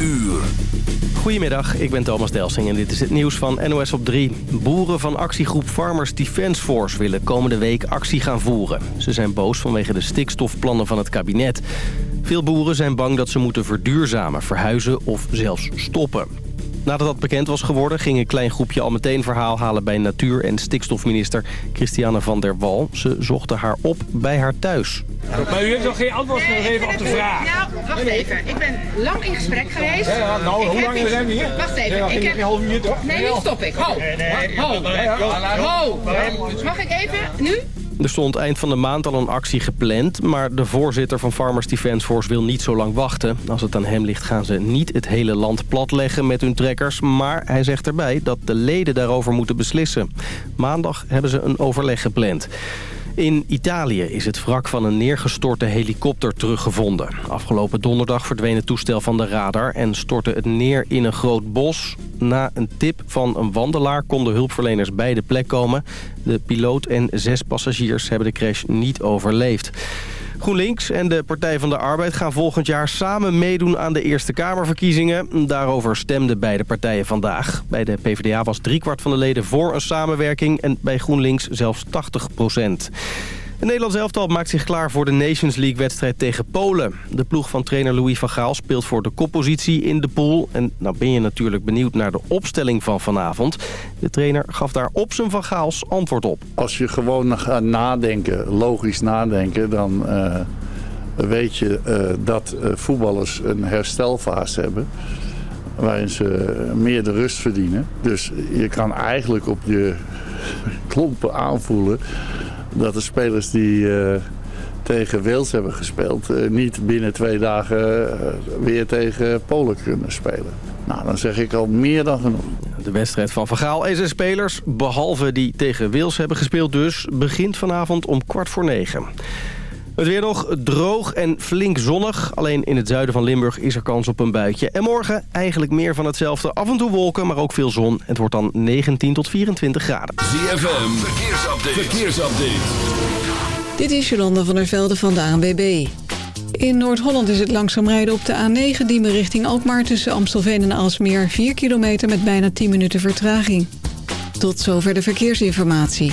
uur. Goedemiddag, ik ben Thomas Delsing en dit is het nieuws van NOS op 3. Boeren van actiegroep Farmers Defence Force willen komende week actie gaan voeren. Ze zijn boos vanwege de stikstofplannen van het kabinet. Veel boeren zijn bang dat ze moeten verduurzamen, verhuizen of zelfs stoppen. Nadat dat bekend was geworden, ging een klein groepje al meteen verhaal halen bij natuur- en stikstofminister Christiane van der Wal. Ze zochten haar op bij haar thuis. Maar u heeft nog geen antwoord gegeven op de vraag. Nou, wacht even. Ik ben lang in gesprek geweest. Ja, nou, hoe lang zijn we hier? Wacht even. Ik heb... geen half uur toch? Nee, nu stop ik. Ho. Ho. Ho. Mag ik even? Nu? Er stond eind van de maand al een actie gepland... maar de voorzitter van Farmers Defence Force wil niet zo lang wachten. Als het aan hem ligt gaan ze niet het hele land platleggen met hun trekkers... maar hij zegt erbij dat de leden daarover moeten beslissen. Maandag hebben ze een overleg gepland. In Italië is het wrak van een neergestorte helikopter teruggevonden. Afgelopen donderdag verdween het toestel van de radar en stortte het neer in een groot bos. Na een tip van een wandelaar konden hulpverleners bij de plek komen. De piloot en zes passagiers hebben de crash niet overleefd. GroenLinks en de Partij van de Arbeid gaan volgend jaar samen meedoen aan de Eerste Kamerverkiezingen. Daarover stemden beide partijen vandaag. Bij de PvdA was driekwart van de leden voor een samenwerking en bij GroenLinks zelfs 80 procent. Het Nederlands elftal maakt zich klaar voor de Nations League-wedstrijd tegen Polen. De ploeg van trainer Louis van Gaal speelt voor de koppositie in de pool. En nou ben je natuurlijk benieuwd naar de opstelling van vanavond. De trainer gaf daar op zijn Van Gaals antwoord op. Als je gewoon gaat nadenken, logisch nadenken, dan eh, weet je eh, dat eh, voetballers een herstelfase hebben. Waarin ze meer de rust verdienen. Dus je kan eigenlijk op je klompen aanvoelen dat de spelers die eh, tegen Wales hebben gespeeld... eh, niet binnen twee dagen eh, weer tegen Polen kunnen spelen. Nou, dan zeg ik al meer dan genoeg. De wedstrijd van Van Gaal en zijn spelers, behalve die tegen Wils hebben gespeeld dus... begint vanavond om kwart voor negen. Het weer nog droog en flink zonnig. Alleen in het zuiden van Limburg is er kans op een buitje. En morgen eigenlijk meer van hetzelfde. Af en toe wolken, maar ook veel zon. Het wordt dan 19 tot 24 graden. ZFM, verkeersupdate. verkeersupdate. Dit is Jolanda van der Velde van de ANWB. In Noord-Holland is het langzaam rijden op de A9 Diemen richting Alkmaar... tussen Amstelveen en Aalsmeer 4 kilometer met bijna 10 minuten vertraging. Tot zover de verkeersinformatie.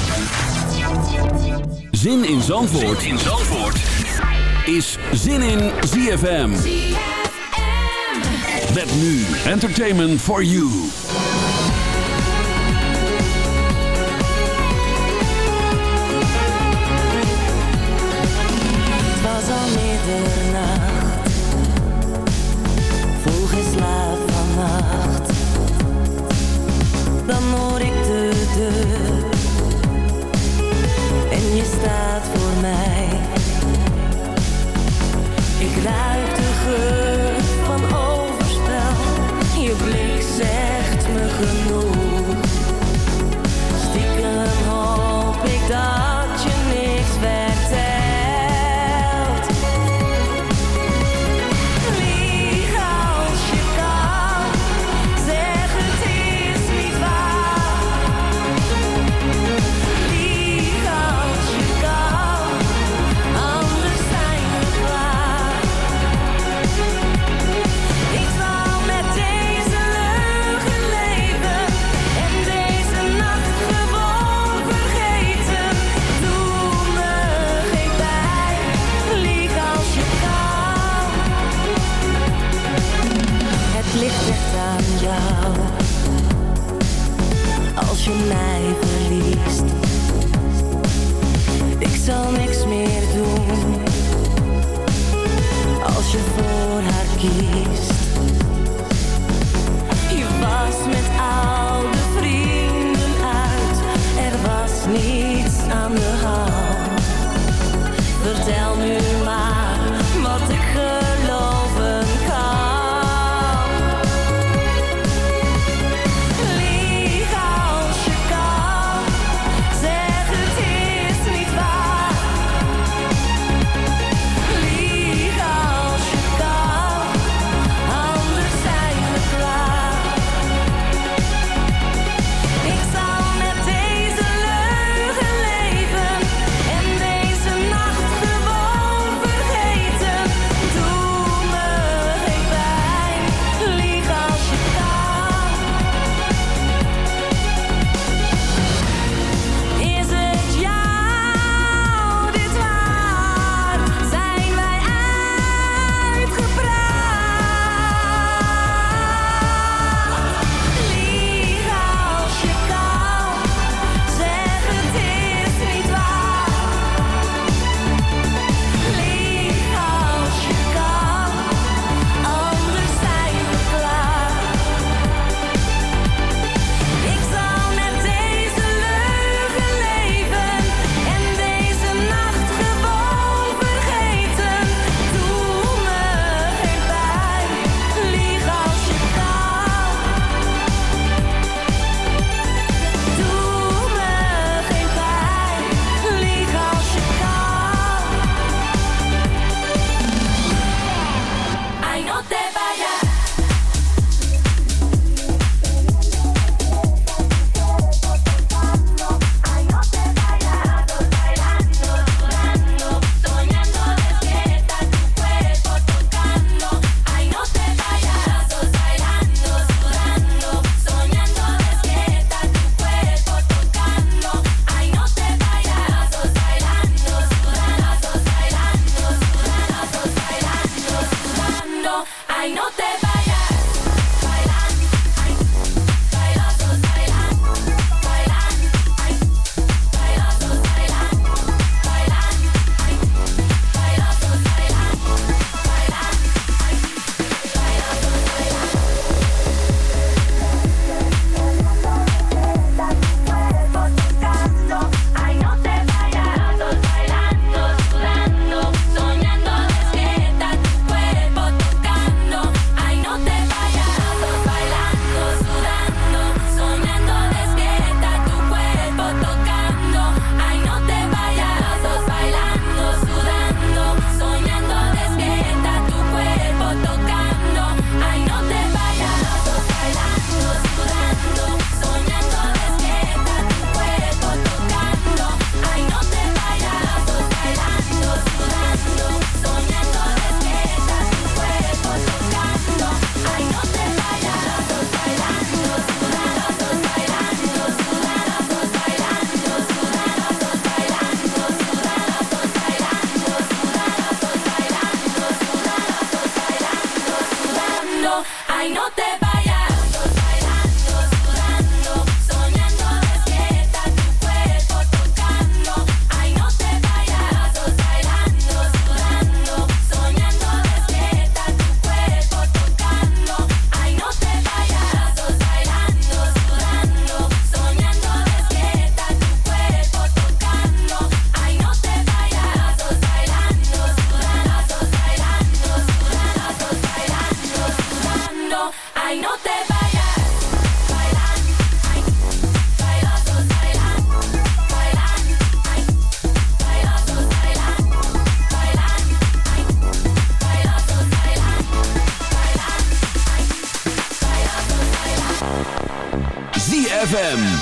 Zin in Zandvoort, zin in Zandvoort. is Zin in ZFM. Met nu Entertainment for You. Het was al middernacht, vroeg in slaap vannacht. Dan hoor ik de deur staat voor mij. Ik ruik de geur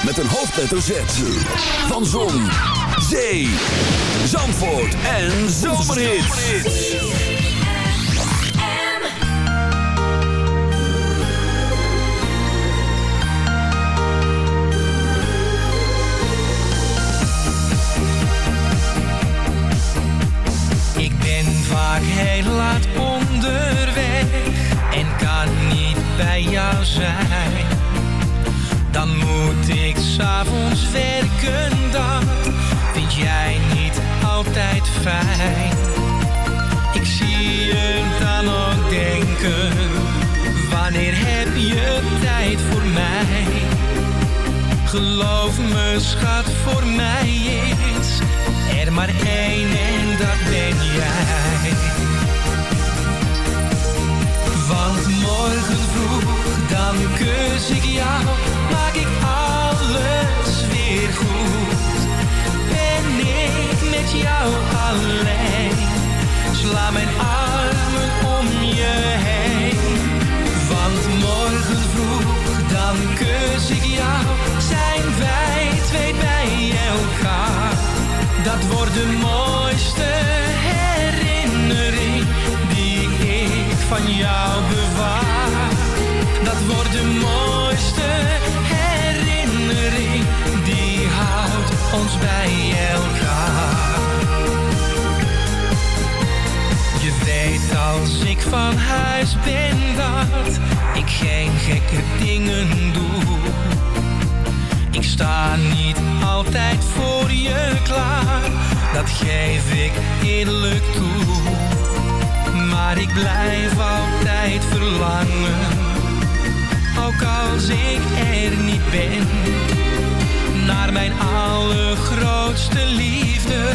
met een hoofdletter Z. Van Zon, Zee, Zandvoort en Zomerhits. Ik ben vaak heel laat onderweg en kan niet bij jou zijn. Werken, dat vind jij niet altijd fijn. Ik zie je dan ook denken, wanneer heb je tijd voor mij? Geloof me schat, voor mij is er maar één en dat ben jij. Want morgen vroeg, dan kus ik jou, maak ik met jou alleen, sla mijn armen om je heen. Want morgen vroeg, dan kus ik jou, zijn wij twee bij elkaar. Dat wordt de mooiste herinnering die ik van jou bewaar. Dat wordt de mooiste herinnering die houdt ons bij elkaar. Als ik van huis ben dat ik geen gekke dingen doe. Ik sta niet altijd voor je klaar, dat geef ik eerlijk toe. Maar ik blijf altijd verlangen, ook als ik er niet ben. Naar mijn allergrootste liefde,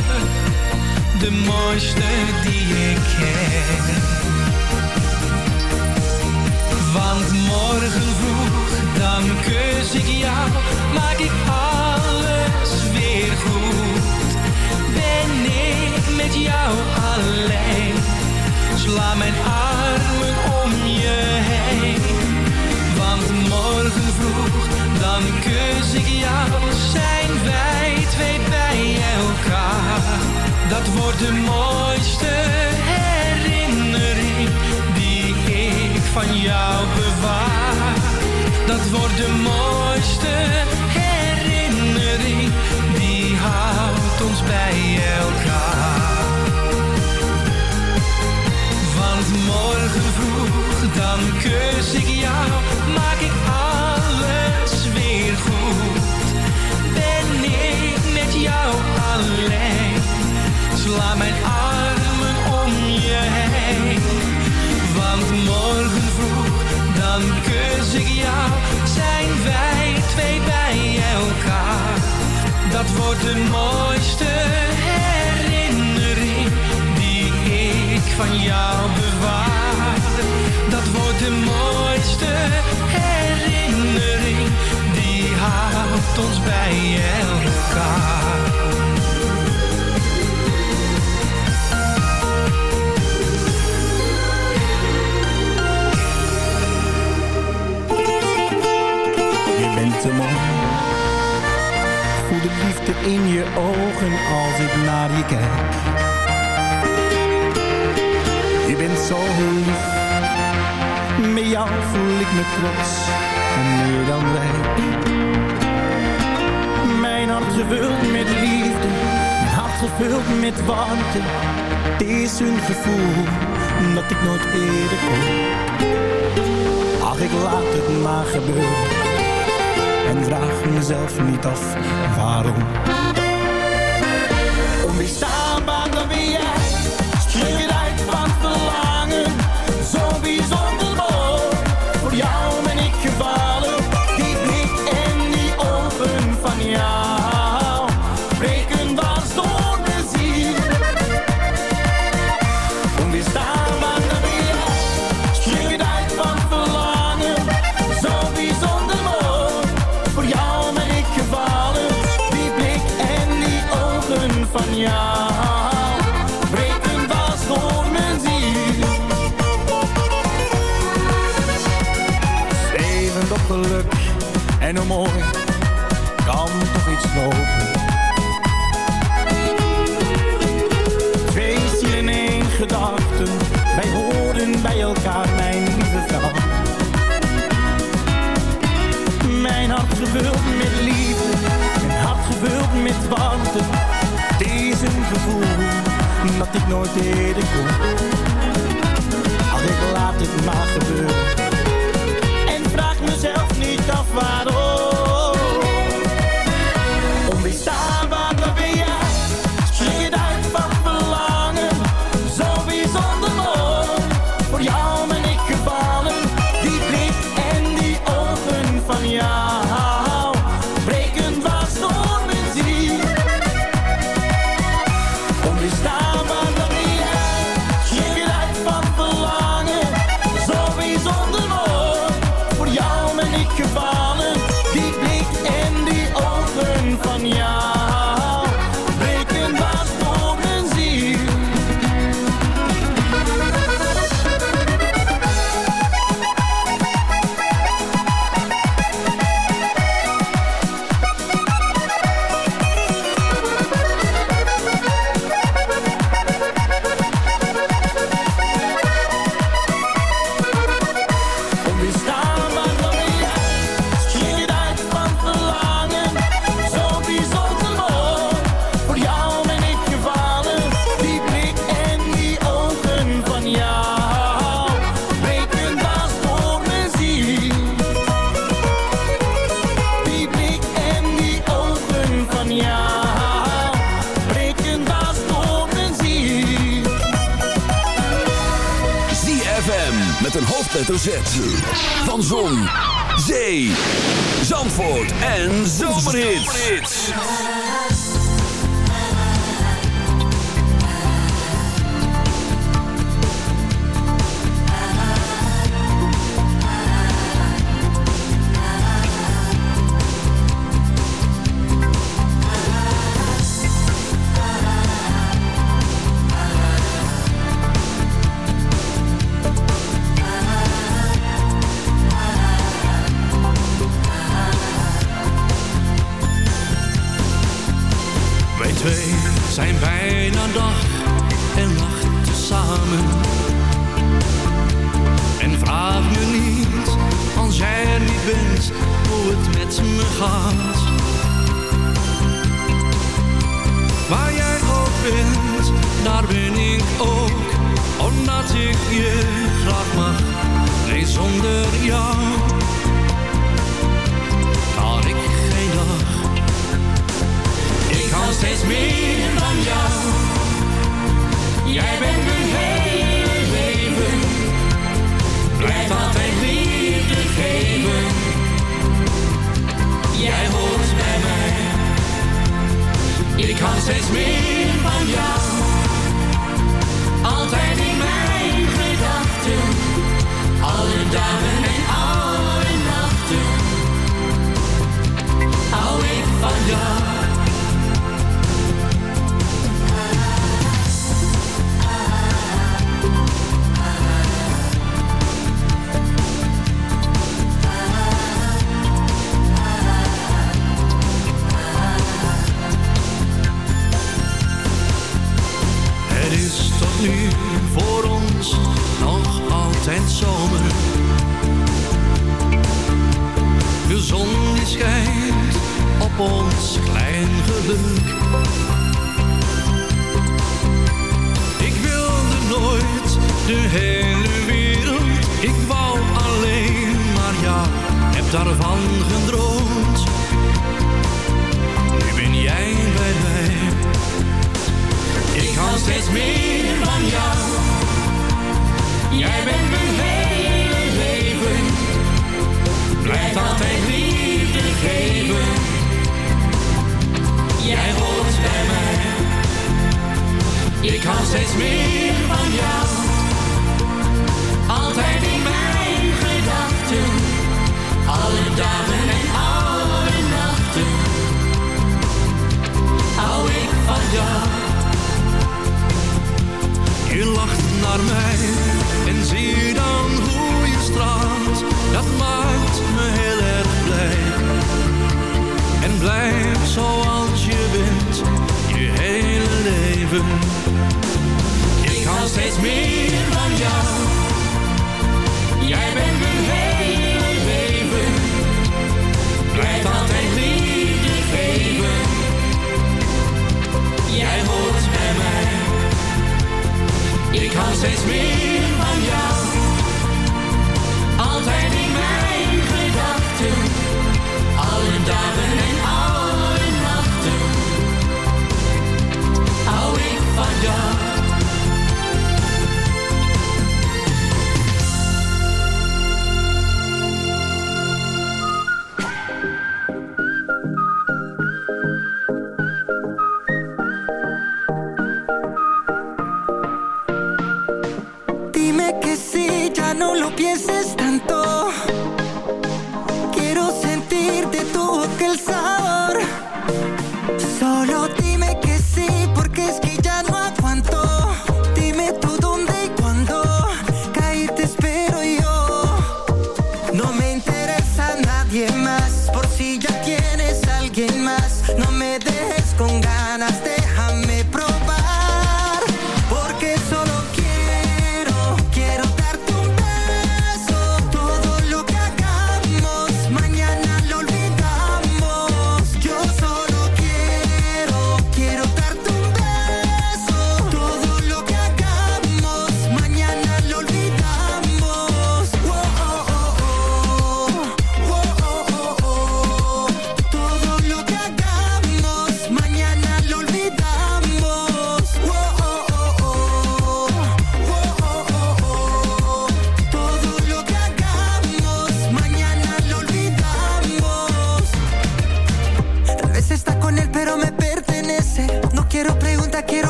de mooiste die ik ken. Want morgen vroeg, dan kus ik jou, maak ik alles weer goed. Ben ik met jou alleen, sla mijn armen om je heen. Want morgen vroeg, dan kus ik jou, zijn wij dat wordt de mooiste herinnering die ik van jou bewaar. Dat wordt de mooiste herinnering die houdt ons bij elkaar. Want morgen vroeg dan kus ik jou, maak ik alles weer goed. Ben ik met jou alleen? sla mijn armen om je heen. Want morgen vroeg, dan kus ik jou, zijn wij twee bij elkaar. Dat wordt de mooiste herinnering die ik van jou bewaar. Dat wordt de mooiste herinnering die houdt ons bij elkaar. Voel de liefde in je ogen als ik naar je kijk. Je bent zo lief, met jou voel ik me trots en meer dan rijk. Mijn hart gevuld met liefde, mijn hart gevuld met warmte. Het is een gevoel dat ik nooit eerder kon. Ach, ik laat het maar gebeuren en vraag mezelf niet af waarom. Onweerstaanbaar dan ben jij. ik nooit eerder kom. Had ik laat het maar gebeuren. daar ben ik ook. Omdat ik je graag mag, nee zonder jou kan ik geen dag. Ik hou steeds meer van jou. Jij bent mijn hele leven. Blijf altijd liefde geven. Jij ik hou steeds meer van jou. Altijd in mijn gedachten. Alle dagen en alle nachten. Hou ik van jou. Het op ons klein geluk. Ik wilde nooit de hele wereld. Ik wou alleen maar jou, heb daarvan gedroomd. Nu ben jij bij mij. Ik hou steeds meer van jou. Jij bent mijn hele leven. Blijft altijd liefde geven. Jij hoort bij mij. Ik hou steeds meer van jou.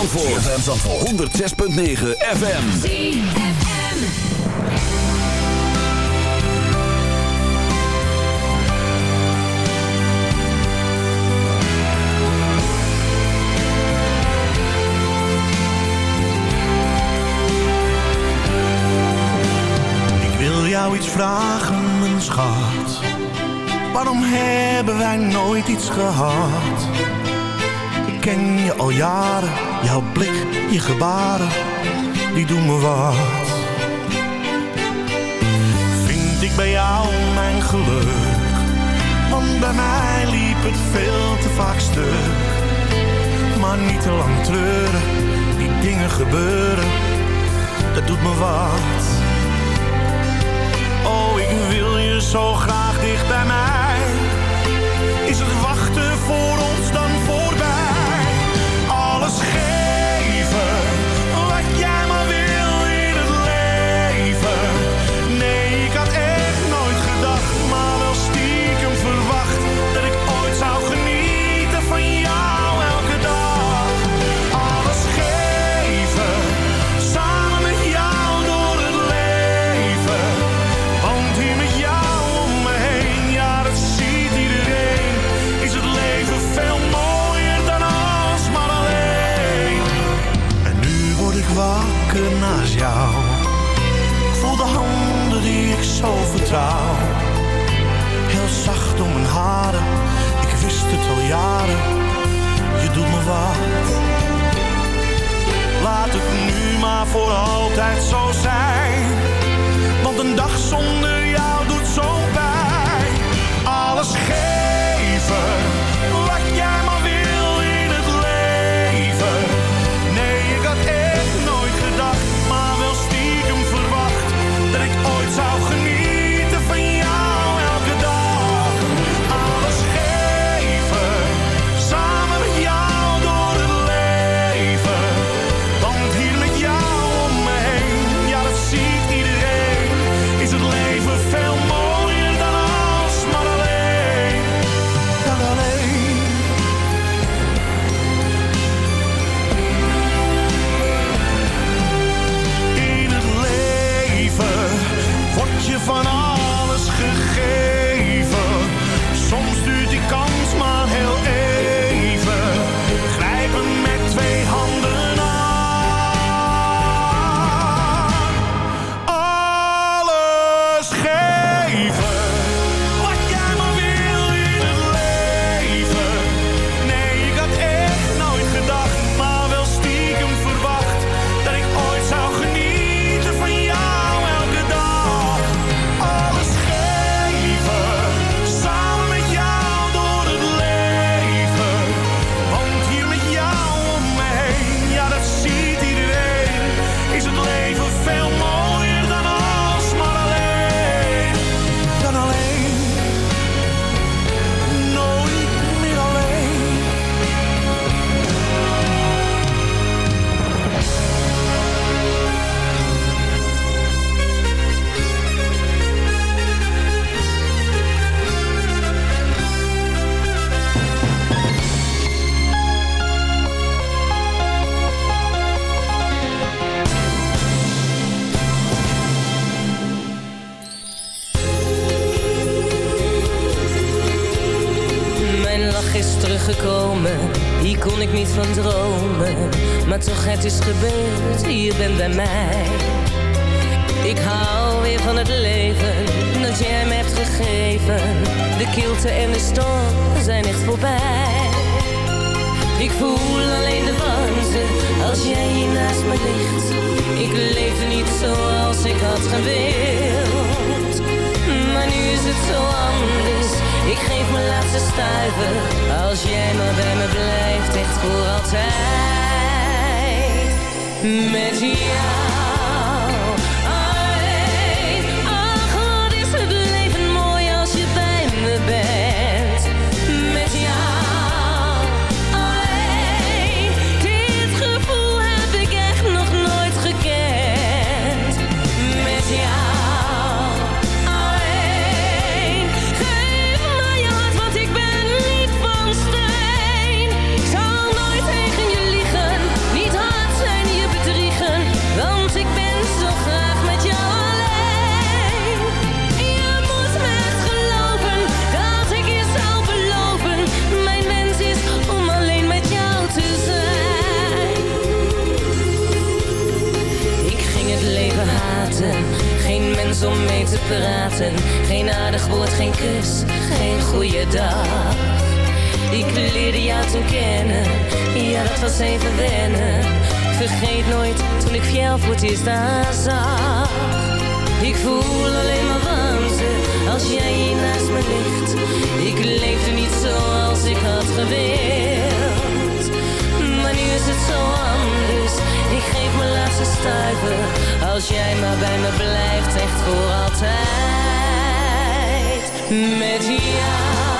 Zandvoort. ZFM Zandvoort. 106.9 FM. ZFM. Ik wil jou iets vragen, mijn schat. Waarom hebben wij nooit iets gehad? Ken je al jaren, jouw blik, je gebaren, die doen me wat. Vind ik bij jou mijn geluk? Want bij mij liep het veel te vaak stuk. Maar niet te lang treuren, die dingen gebeuren, dat doet me wat. Oh, ik wil je zo graag dicht bij mij. Is het wachten voor ons Heel zacht om mijn haren, ik wist het al jaren. Je doet me wat. Laat het nu maar voor altijd zo zijn. Want een dag zonder is teruggekomen, hier kon ik niet van dromen. Maar toch, het is gebeurd, je bent bij mij. Ik hou weer van het leven dat jij me hebt gegeven. De kilte en de storm zijn echt voorbij. Ik voel alleen de warmte als jij hier naast me ligt. Ik leefde niet zoals ik had gewild. Maar nu is het zo anders. Ik geef mijn laatste stuiver als jij maar bij me blijft, echt voor altijd. Met jou Om mee te praten. Geen aardig woord, geen kus, geen goede dag. Ik leerde jou toen kennen, ja dat was even wennen. Vergeet nooit toen ik jou voor het eerst zag. Ik voel alleen maar warmte als jij hier naast me ligt. Ik leefde niet zoals ik had gewild. Maar nu is het zo anders. Ik geef mijn laatste stuiver. Als jij maar bij me blijft, echt voor altijd. Met jou.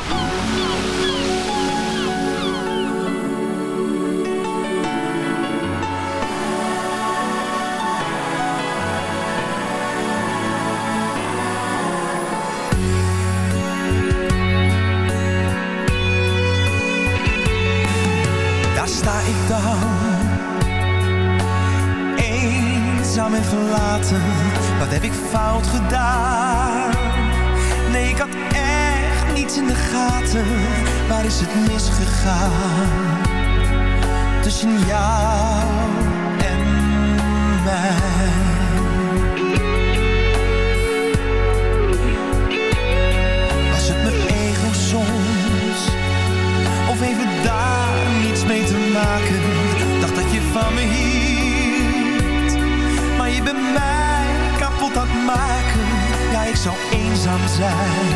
en verlaten. Wat heb ik fout gedaan? Nee, ik had echt niets in de gaten. Waar is het misgegaan? Tussen jou en mij. Even daar niets mee te maken Dacht dat je van me hield maken. Ja, ik zou eenzaam zijn.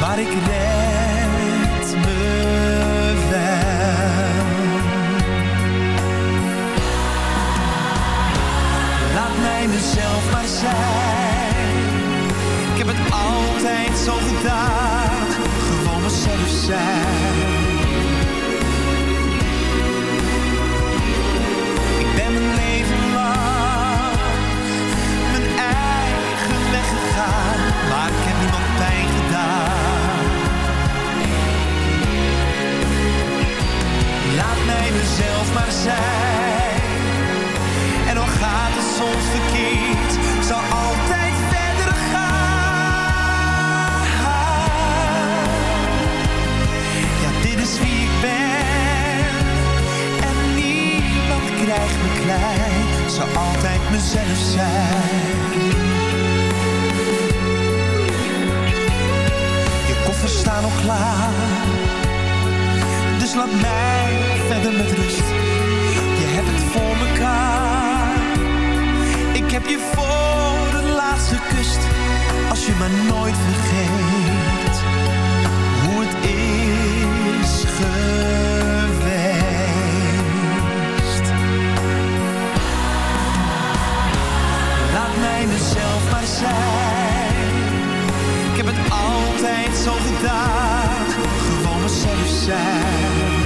Maar ik red me wel. Laat mij mezelf maar zijn. Ik heb het altijd zo gedaan. Gewoon mezelf zijn Mezelf maar zijn. En al gaat het soms verkeerd Zal altijd verder gaan. Ja, dit is wie ik ben. En niemand krijgt me klein Zal altijd mezelf zijn. Je koffers staan al klaar Dus laat mij verder met rust. Je hebt het voor mekaar. Ik heb je voor de laatste kust. Als je me nooit vergeet. Hoe het is geweest. Laat mij mezelf maar zijn. Ik heb het altijd zo gedaan. Gewoon mezelf zijn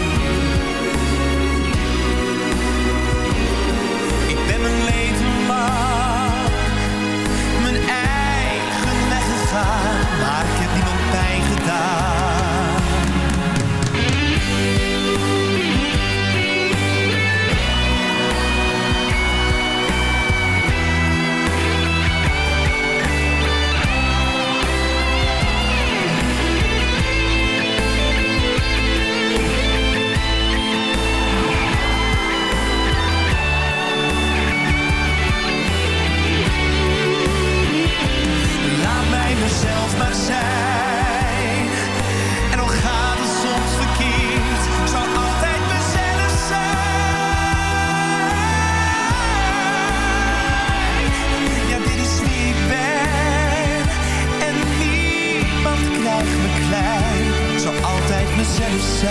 zelfs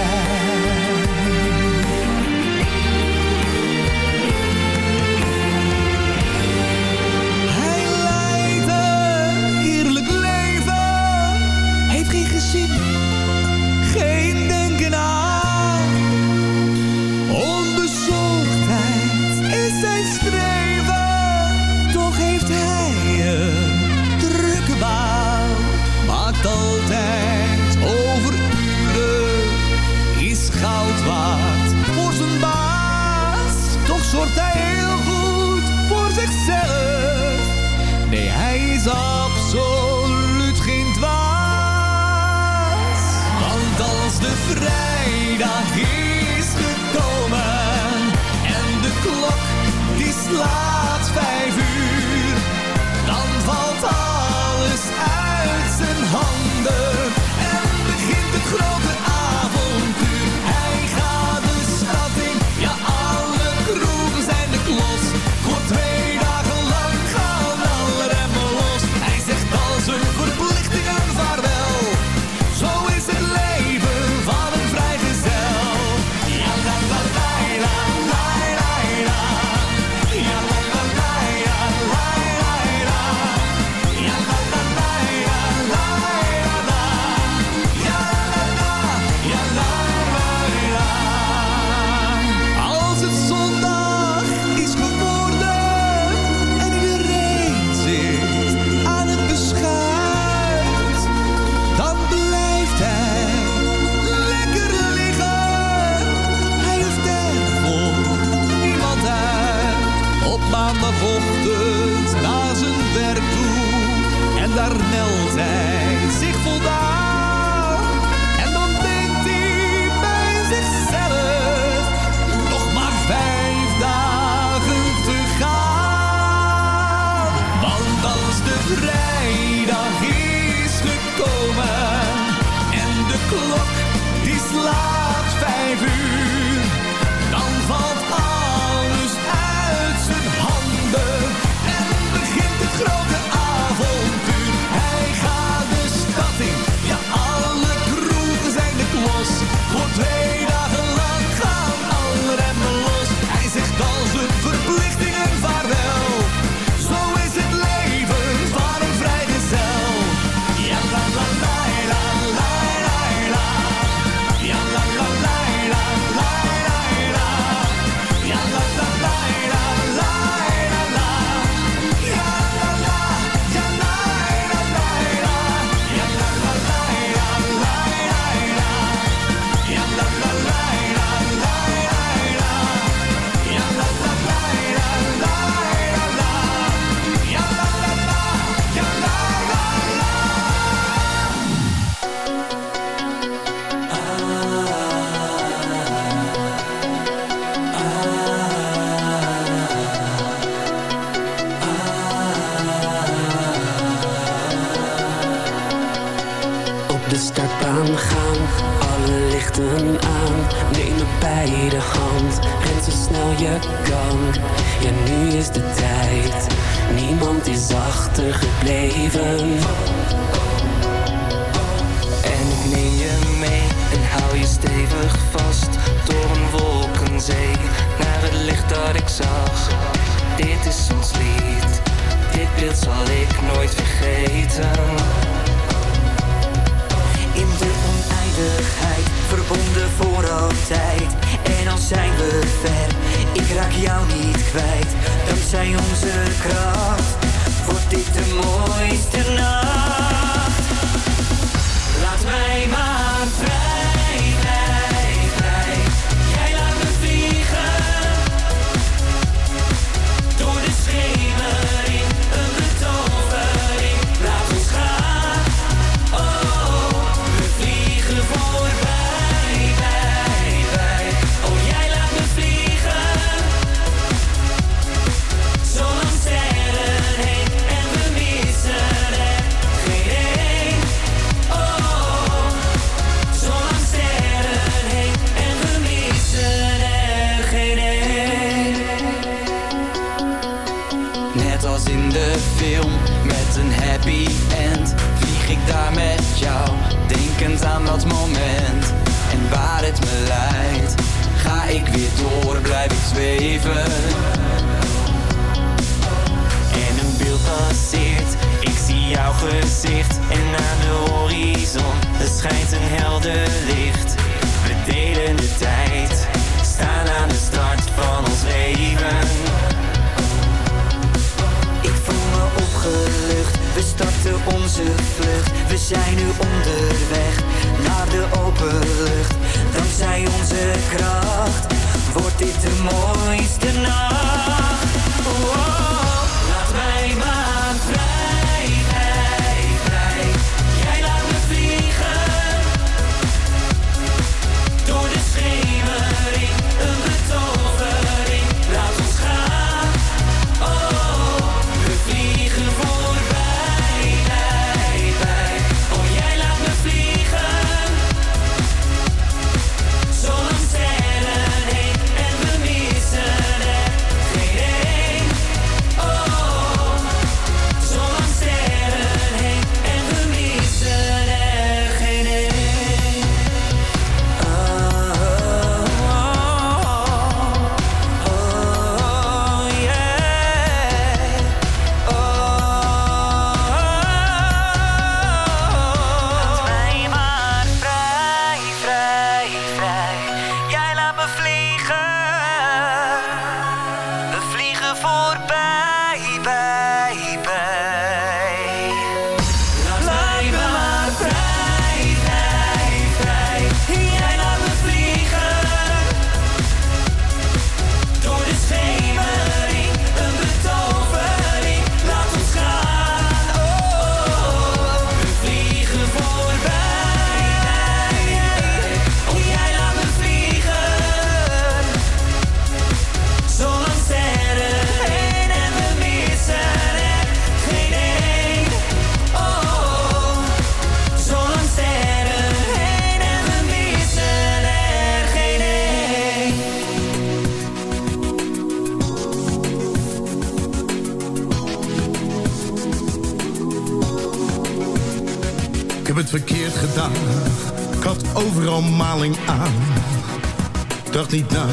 dacht niet na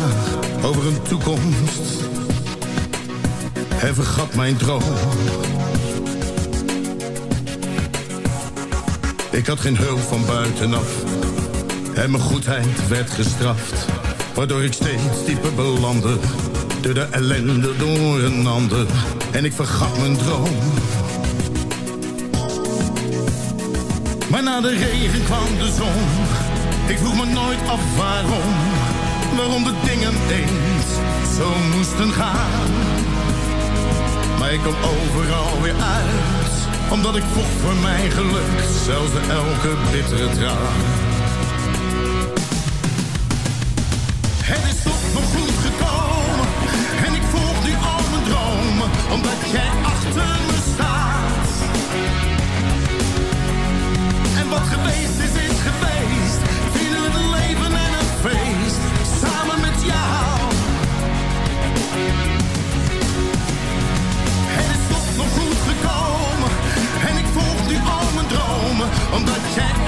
over een toekomst. En vergat mijn droom. Ik had geen hulp van buitenaf. En mijn goedheid werd gestraft. Waardoor ik steeds dieper belandde. Door de ellende door een ander. En ik vergat mijn droom. Maar na de regen kwam de zon. Ik vroeg me nooit af waarom waarom de dingen eens zo moesten gaan. Maar ik kom overal weer uit, omdat ik vocht voor mijn geluk, zelfs elke bittere traan. Het is toch nog goed gekomen, en ik volg nu al mijn dromen, omdat jij achter me staat. En wat geweest jou. Het is toch nog goed gekomen. En ik volg nu al mijn dromen. Omdat jij.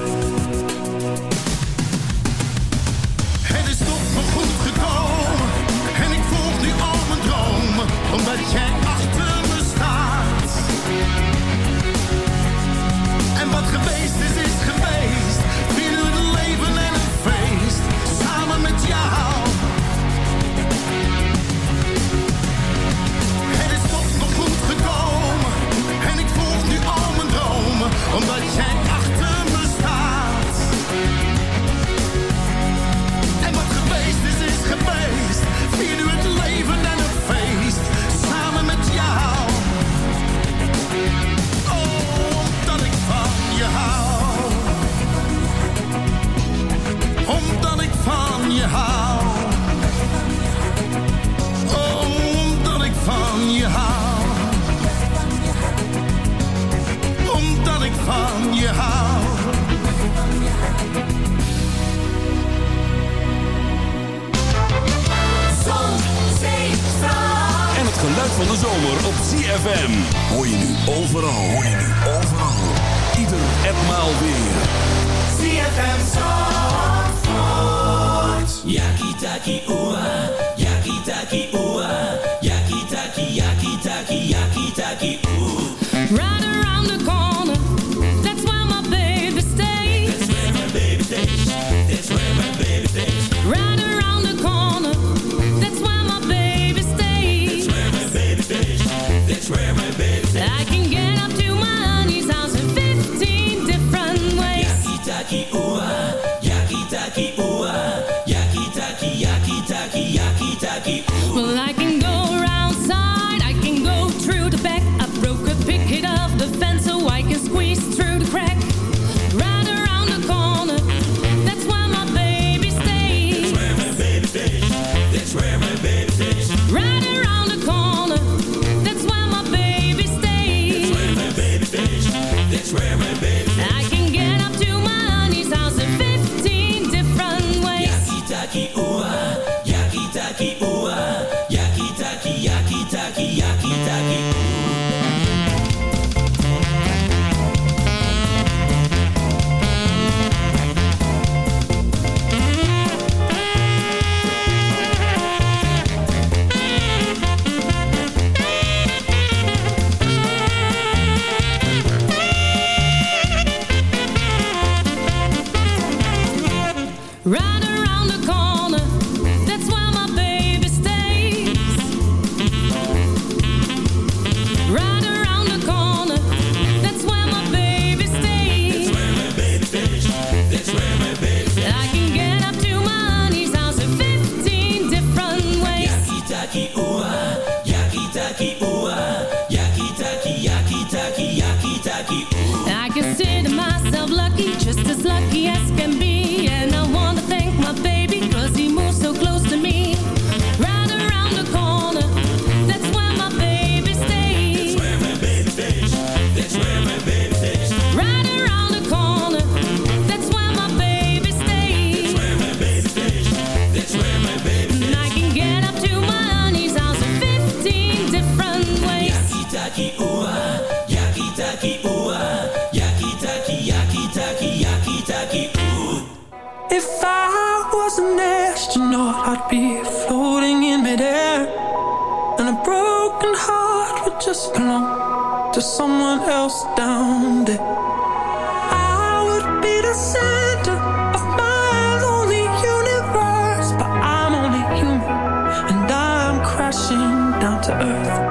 to earth.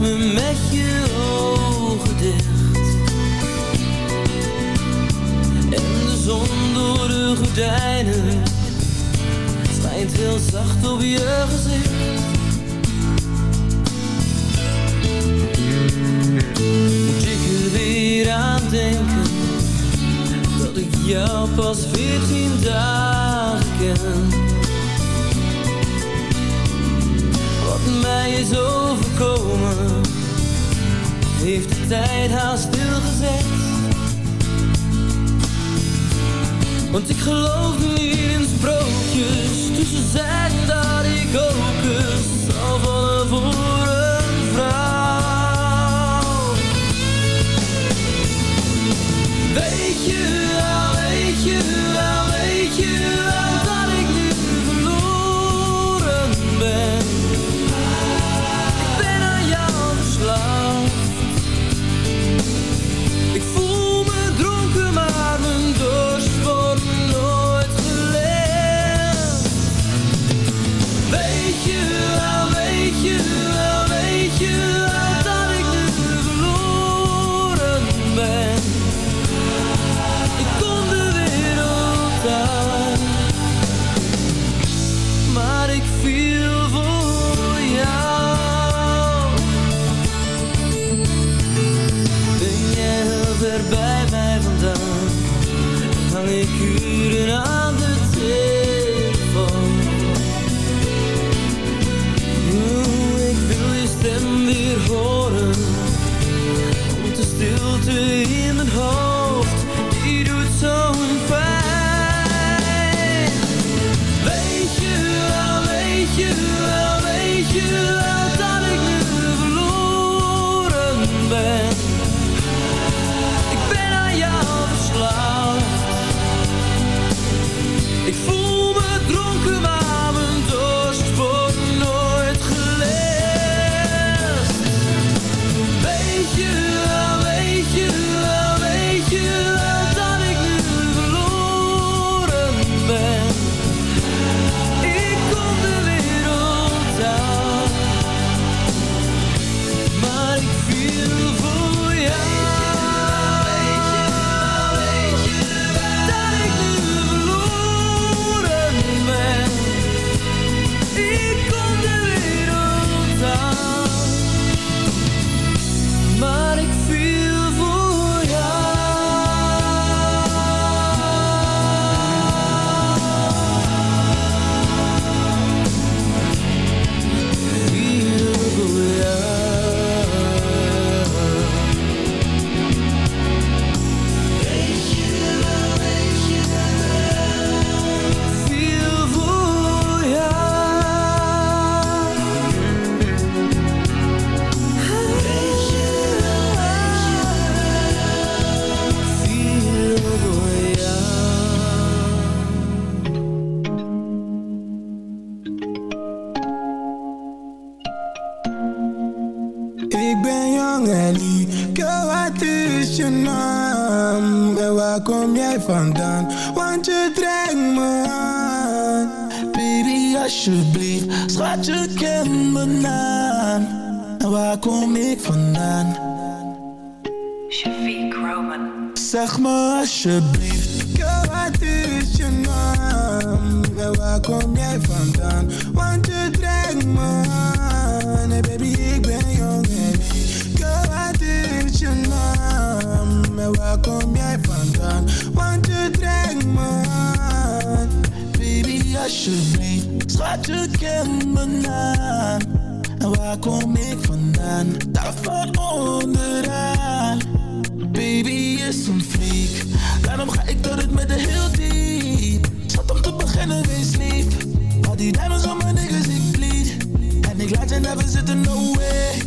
me met je ogen dicht. En de zon door de gordijnen Schijnt heel zacht op je gezicht. Moet ik er weer aan denken Dat ik jou pas veertien dagen ken? mij is overkomen Heeft de tijd haar stilgezet. Want ik geloof niet in sprookjes. Tussen ze zeggen dat ik ook eens Zal vallen voor een vrouw. Weet je wel, weet je wel, weet je wel Shafiq Roman. Zeg me alsjeblieft, girl, wat is je naam? En waar kom jij vandaan? Want je trekt me aan. Hey baby, ik ben jong en. Girl, wat is je naam? En waar kom jij vandaan? Want je trekt me aan. Baby, alsjeblieft, schat je kent mijn naam. En waar kom ik vandaan? Daar van onderaan. Baby is een freak, daarom ga ik door het met de heel diep. Schat om te beginnen, wees lief. Al die diamonds op mijn niggas, ik bleed. En ik laat je never zitten, no way.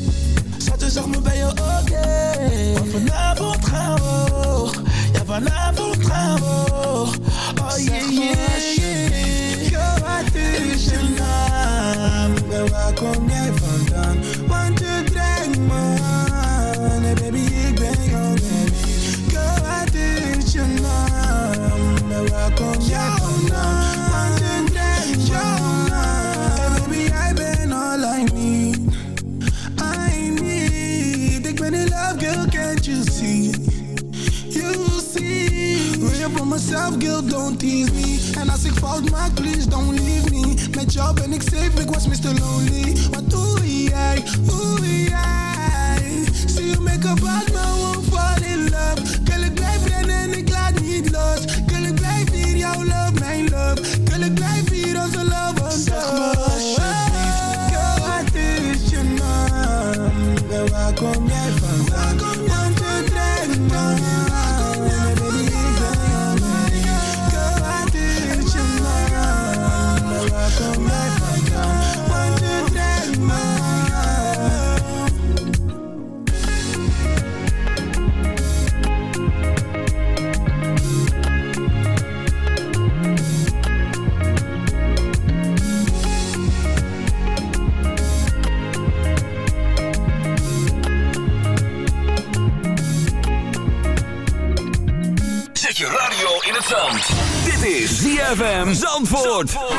Schat, je zag me bij je, oké. Maar vanavond gaan we hoog. Ja, vanavond gaan we hoog. Oh yeah, yeah, yeah. Girl, wat is je naam? En waar kom jij vandaan? Don't tease me. En als ik fout maak, please don't leave me. Met jou ben ik safe, ik was Mr. Lonely. Wat doe jij, hoe jij? Zie je make-up uit, maar Zandvoort.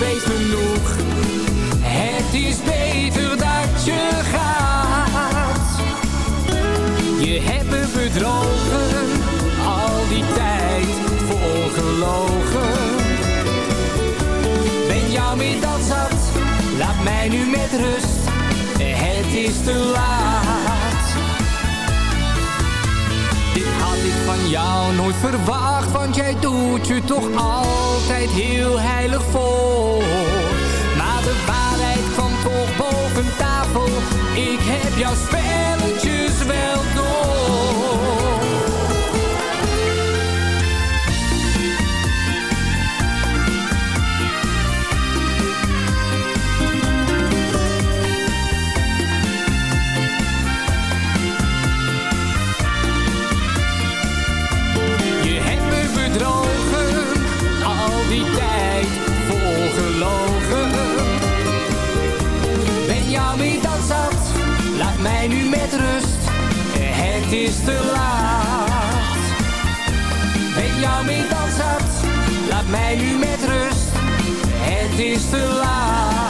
Ik weet genoeg, het is beter dat je gaat. Je hebt me bedrogen, al die tijd volgelogen. Ben jou meer dan zat, laat mij nu met rust, het is te laat. Jou nooit verwacht, want jij doet je toch altijd heel heilig voor. Maar de waarheid kwam toch boven tafel, ik heb jouw spelletjes wel het is te laat. Ben jou meer dan zat, laat mij nu met rust. Het is te laat.